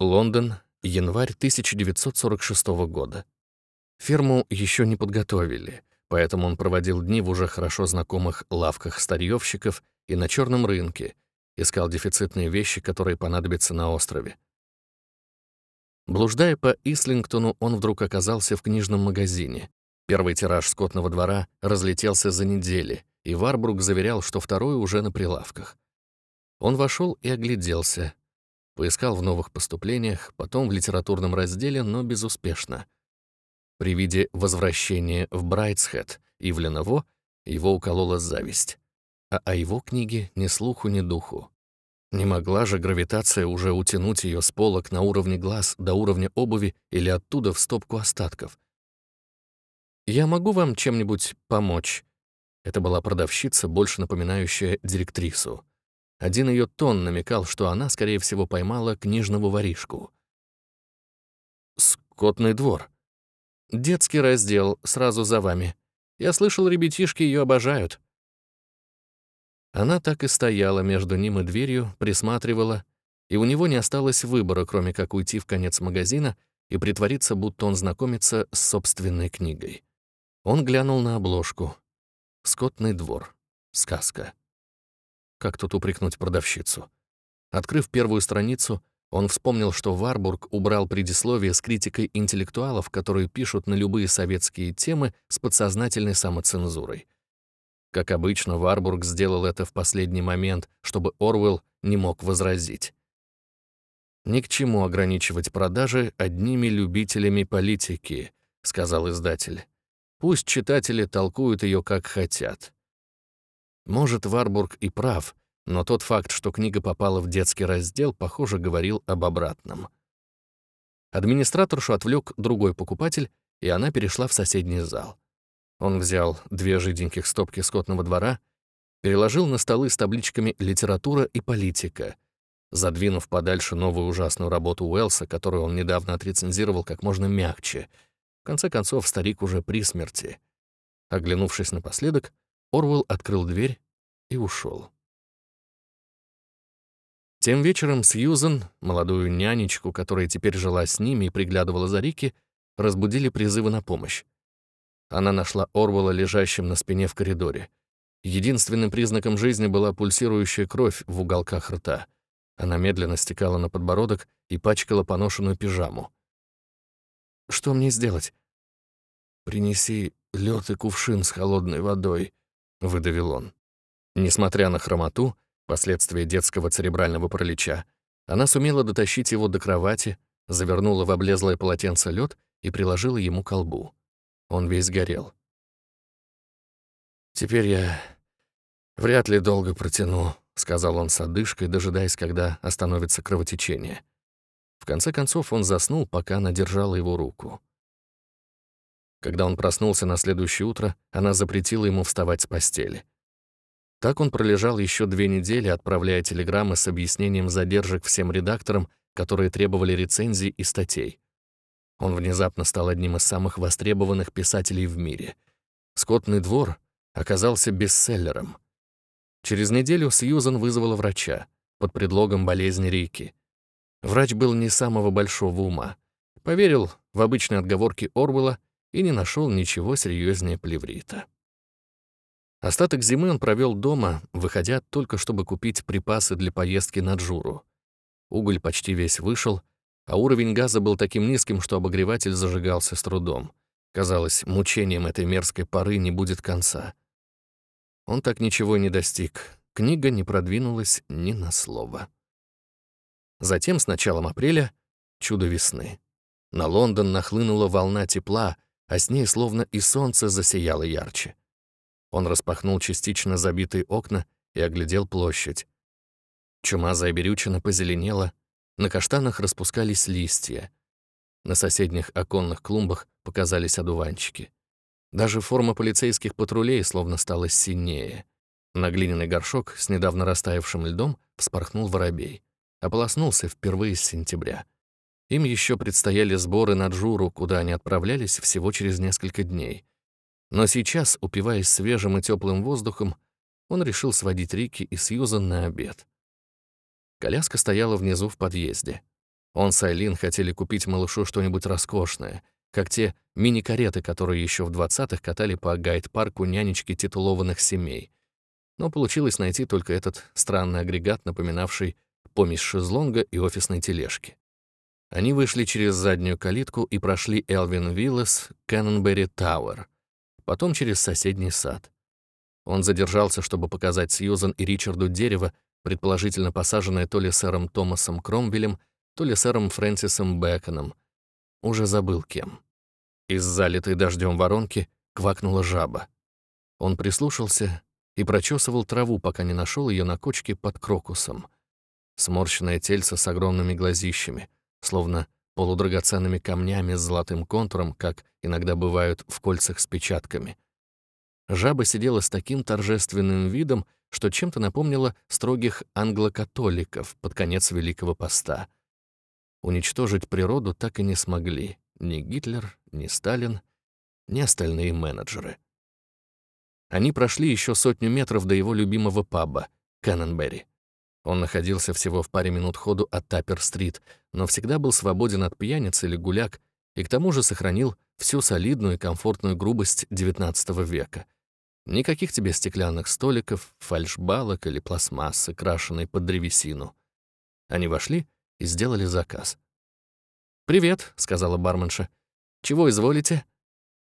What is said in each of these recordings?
Лондон, январь 1946 года. Ферму еще не подготовили, поэтому он проводил дни в уже хорошо знакомых лавках старьевщиков и на черном рынке, искал дефицитные вещи, которые понадобятся на острове. Блуждая по Ислингтону, он вдруг оказался в книжном магазине. Первый тираж скотного двора разлетелся за недели, и Варбрук заверял, что второй уже на прилавках. Он вошел и огляделся. Поискал в новых поступлениях, потом в литературном разделе, но безуспешно. При виде возвращения в Брайтсхед Ивленово его уколола зависть. А о его книге ни слуху, ни духу. Не могла же гравитация уже утянуть ее с полок на уровне глаз до уровня обуви или оттуда в стопку остатков. «Я могу вам чем-нибудь помочь?» Это была продавщица, больше напоминающая директрису. Один ее тон намекал, что она, скорее всего, поймала книжного воришку. «Скотный двор», Детский раздел, сразу за вами. Я слышал, ребятишки ее обожают». Она так и стояла между ним и дверью, присматривала, и у него не осталось выбора, кроме как уйти в конец магазина и притвориться, будто он знакомится с собственной книгой. Он глянул на обложку. «Скотный двор. Сказка». Как тут упрекнуть продавщицу? Открыв первую страницу, он вспомнил, что Варбург убрал предисловие с критикой интеллектуалов, которые пишут на любые советские темы с подсознательной самоцензурой. Как обычно, Варбург сделал это в последний момент, чтобы Орвелл не мог возразить. «Ни к чему ограничивать продажи одними любителями политики», — сказал издатель. «Пусть читатели толкуют ее как хотят». Может, Варбург и прав, но тот факт, что книга попала в детский раздел, похоже, говорил об обратном. Администраторшу отвлек другой покупатель, и она перешла в соседний зал. Он взял две жиденьких стопки скотного двора, переложил на столы с табличками «Литература» и «Политика», задвинув подальше новую ужасную работу Уэллса, которую он недавно отрецензировал как можно мягче. В конце концов, старик уже при смерти. Оглянувшись напоследок, Орвелл открыл дверь и ушел. Тем вечером Сьюзен, молодую нянечку, которая теперь жила с ними и приглядывала за Рики, разбудили призывы на помощь. Она нашла Орвала лежащим на спине в коридоре. Единственным признаком жизни была пульсирующая кровь в уголках рта. Она медленно стекала на подбородок и пачкала поношенную пижаму. «Что мне сделать?» «Принеси лед и кувшин с холодной водой», — выдавил он. Несмотря на хромоту, последствия детского церебрального паралича, она сумела дотащить его до кровати, завернула в облезлое полотенце лед и приложила ему колбу. Он весь горел. «Теперь я вряд ли долго протяну», — сказал он с одышкой, дожидаясь, когда остановится кровотечение. В конце концов он заснул, пока она держала его руку. Когда он проснулся на следующее утро, она запретила ему вставать с постели. Так он пролежал еще две недели, отправляя телеграммы с объяснением задержек всем редакторам, которые требовали рецензий и статей. Он внезапно стал одним из самых востребованных писателей в мире. «Скотный двор» оказался бестселлером. Через неделю Сьюзан вызвала врача под предлогом болезни Рики. Врач был не самого большого ума. Поверил в обычные отговорки Орвелла и не нашел ничего серьезнее плеврита. Остаток зимы он провел дома, выходя только чтобы купить припасы для поездки на Джуру. Уголь почти весь вышел, а уровень газа был таким низким, что обогреватель зажигался с трудом. Казалось, мучением этой мерзкой поры не будет конца. Он так ничего не достиг. Книга не продвинулась ни на слово. Затем, с началом апреля, чудо весны. На Лондон нахлынула волна тепла, а с ней словно и солнце засияло ярче. Он распахнул частично забитые окна и оглядел площадь. Чумазая берючина позеленела, на каштанах распускались листья. На соседних оконных клумбах показались одуванчики. Даже форма полицейских патрулей словно стала синее. На глиняный горшок с недавно растаявшим льдом вспорхнул воробей. Ополоснулся впервые с сентября. Им еще предстояли сборы на Джуру, куда они отправлялись всего через несколько дней. Но сейчас, упиваясь свежим и теплым воздухом, он решил сводить Рики и Сьюзан на обед. Коляска стояла внизу в подъезде. Он с Айлин хотели купить малышу что-нибудь роскошное, как те мини-кареты, которые еще в 20-х катали по гайд-парку нянечки титулованных семей. Но получилось найти только этот странный агрегат, напоминавший помесь шезлонга и офисной тележки. Они вышли через заднюю калитку и прошли Элвин Виллес, Кэннонберри Тауэр, потом через соседний сад. Он задержался, чтобы показать Сьюзан и Ричарду дерево, предположительно посаженное то ли сэром Томасом Кромвелем, то ли сэром Фрэнсисом Бэконом. Уже забыл кем. Из залитой дождем воронки квакнула жаба. Он прислушался и прочесывал траву, пока не нашел ее на кочке под крокусом. Сморщенное тельце с огромными глазищами — словно полудрагоценными камнями с золотым контуром, как иногда бывают в кольцах с печатками. Жаба сидела с таким торжественным видом, что чем-то напомнила строгих англокатоликов под конец Великого Поста. Уничтожить природу так и не смогли ни Гитлер, ни Сталин, ни остальные менеджеры. Они прошли еще сотню метров до его любимого паба — Кенненберри. Он находился всего в паре минут ходу от Таппер-стрит, но всегда был свободен от пьяниц или гуляк и к тому же сохранил всю солидную и комфортную грубость XIX века. Никаких тебе стеклянных столиков, фальшбалок или пластмассы, крашенной под древесину. Они вошли и сделали заказ. «Привет», — сказала барменша. «Чего изволите?»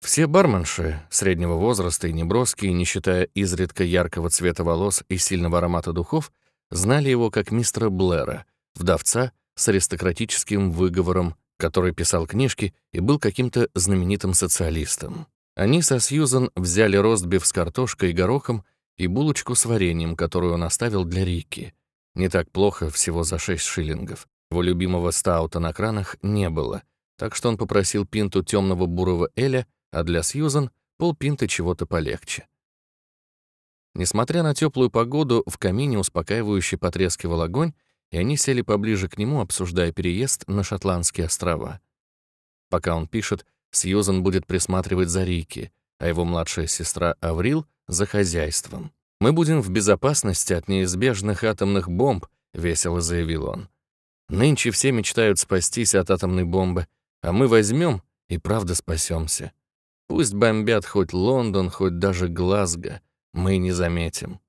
Все барменши среднего возраста и неброские, не считая изредка яркого цвета волос и сильного аромата духов — знали его как мистера Блэра, вдовца с аристократическим выговором, который писал книжки и был каким-то знаменитым социалистом. Они со Сьюзан взяли ростбиф с картошкой и горохом и булочку с вареньем, которую он оставил для Рики. Не так плохо, всего за 6 шиллингов. Его любимого стаута на кранах не было, так что он попросил пинту темного бурого эля, а для Сьюзан — полпинты чего-то полегче. Несмотря на теплую погоду, в камине успокаивающе потрескивал огонь, и они сели поближе к нему, обсуждая переезд на Шотландские острова. Пока он пишет, Сьюзан будет присматривать за Рики, а его младшая сестра Аврил — за хозяйством. «Мы будем в безопасности от неизбежных атомных бомб», — весело заявил он. «Нынче все мечтают спастись от атомной бомбы, а мы возьмем и правда спасемся. Пусть бомбят хоть Лондон, хоть даже Глазго мы не заметим.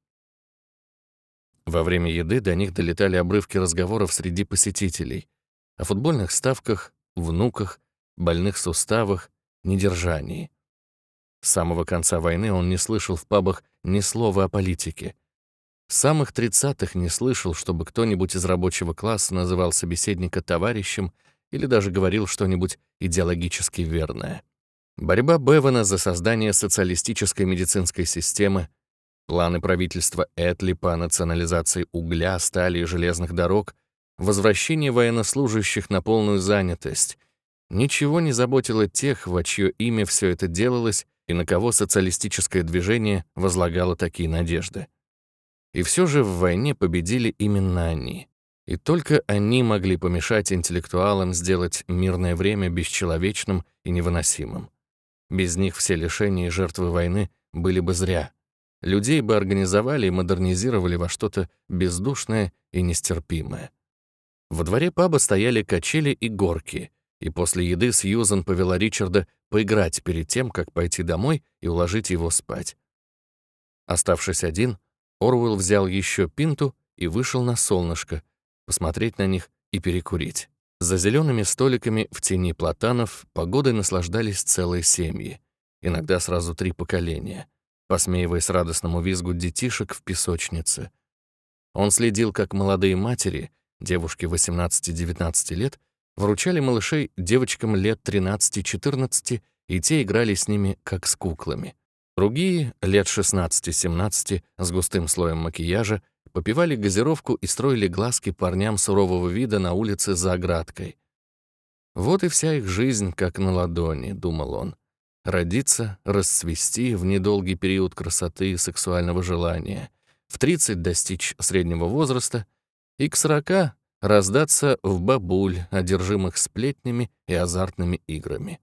Во время еды до них долетали обрывки разговоров среди посетителей о футбольных ставках, внуках, больных суставах, недержании. С самого конца войны он не слышал в пабах ни слова о политике. С самых тридцатых не слышал, чтобы кто-нибудь из рабочего класса называл собеседника товарищем или даже говорил что-нибудь идеологически верное. Борьба Бевана за создание социалистической медицинской системы, планы правительства Этли по национализации угля, стали и железных дорог, возвращение военнослужащих на полную занятость. Ничего не заботило тех, во чье имя все это делалось и на кого социалистическое движение возлагало такие надежды. И все же в войне победили именно они. И только они могли помешать интеллектуалам сделать мирное время бесчеловечным и невыносимым. Без них все лишения и жертвы войны были бы зря. Людей бы организовали и модернизировали во что-то бездушное и нестерпимое. Во дворе паба стояли качели и горки, и после еды Сьюзан повела Ричарда поиграть перед тем, как пойти домой и уложить его спать. Оставшись один, Орвелл взял еще пинту и вышел на солнышко, посмотреть на них и перекурить. За зелеными столиками в тени платанов погодой наслаждались целые семьи, иногда сразу три поколения, посмеиваясь радостному визгу детишек в песочнице. Он следил, как молодые матери, девушки 18-19 лет, вручали малышей девочкам лет 13-14, и те играли с ними, как с куклами. Другие, лет 16-17, с густым слоем макияжа, попивали газировку и строили глазки парням сурового вида на улице за оградкой. Вот и вся их жизнь как на ладони, думал он. Родиться, расцвести в недолгий период красоты и сексуального желания, в 30 достичь среднего возраста и к 40 раздаться в бабуль, одержимых сплетнями и азартными играми.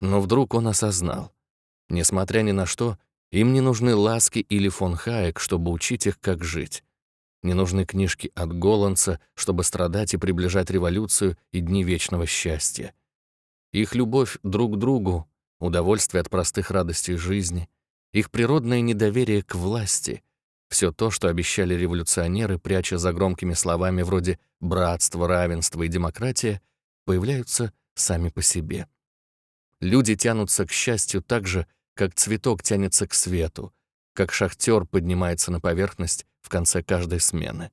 Но вдруг он осознал, несмотря ни на что, им не нужны ласки или фон Хаек, чтобы учить их, как жить. не нужны книжки от Голландса, чтобы страдать и приближать революцию и дни вечного счастья. Их любовь друг к другу, удовольствие от простых радостей жизни, их природное недоверие к власти — все то, что обещали революционеры, пряча за громкими словами вроде «братство», «равенство» и «демократия», появляются сами по себе. Люди тянутся к счастью так же, как цветок тянется к свету, как шахтер поднимается на поверхность в конце каждой смены.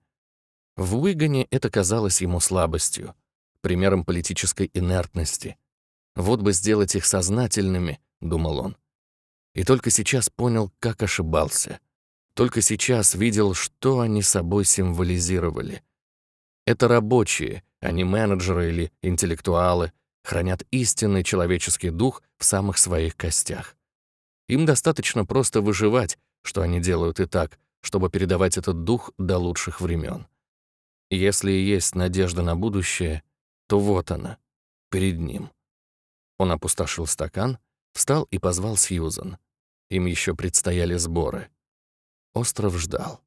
В Уигане это казалось ему слабостью, примером политической инертности. Вот бы сделать их сознательными, думал он. И только сейчас понял, как ошибался. Только сейчас видел, что они собой символизировали. Это рабочие, а не менеджеры или интеллектуалы, хранят истинный человеческий дух в самых своих костях. Им достаточно просто выживать, что они делают и так, чтобы передавать этот дух до лучших времен. Если есть надежда на будущее, то вот она, перед ним. Он опустошил стакан, встал и позвал Сьюзан. Им еще предстояли сборы. Остров ждал.